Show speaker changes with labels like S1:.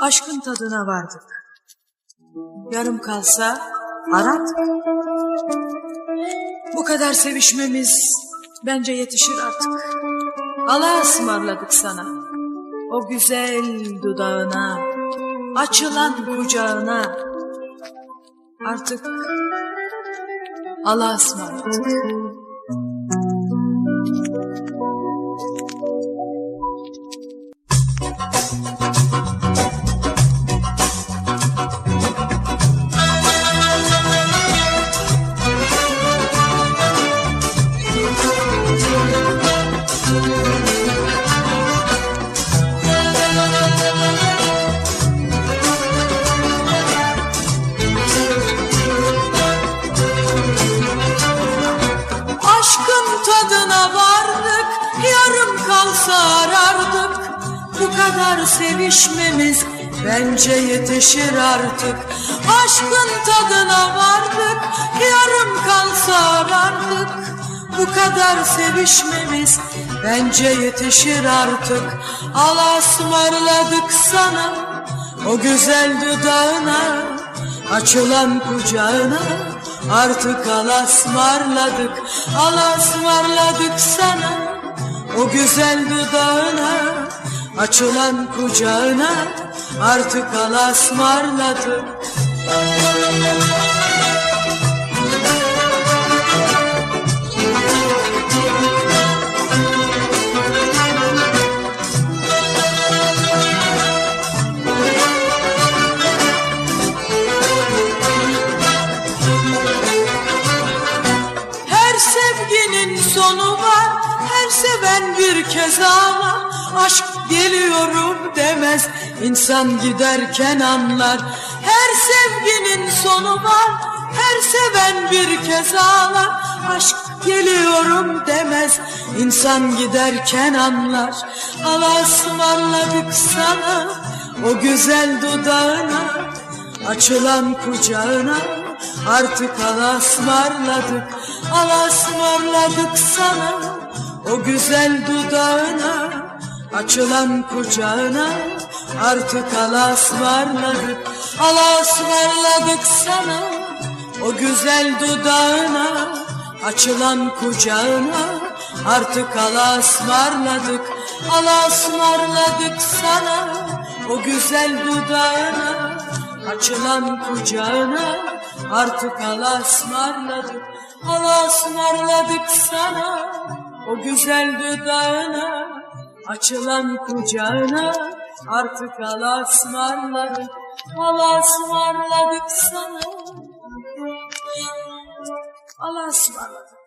S1: Aşkın tadına vardık. Yarım kalsa aradık. Bu kadar sevişmemiz bence yetişir artık. Allah'a ısmarladık sana. O güzel dudağına, açılan kucağına. Artık Allah'a ısmarladık. Kadar sevişmemiz bence yetişir artık. Aşkın tadına vardık, yarım kalsa arardık. Bu kadar sevişmemiz bence yetişir artık. Allah'a ısmarladık sana, o güzel dudağına, açılan kucağına. Artık alasmarladık, alasmarladık sana O güzel dudağına, açılan kucağına Artık alasmarladık Her sevginin sonu var Her seven bir kez ağlar Aşk geliyorum demez İnsan giderken anlar. Her sevginin sonu var Her seven bir kez ağlar. Aşk geliyorum demez İnsan giderken anlar. Allah'a ısmarladık sana O güzel dudağına Açılan kucağına. Artık alasmarladık, alasmarladık sana O güzel dudağına, açılan kucağına Artık alasmarladık, alasmarladık sana O güzel dudağına, açılan kucağına Artık alasmarladık, alasmarladık sana O güzel dudağına. Açılan kucağına artık alasmarladık Alasmarladık sana o güzel dudağına Açılan kucağına artık alasmarladık Alasmarladık sana. Alasmarladık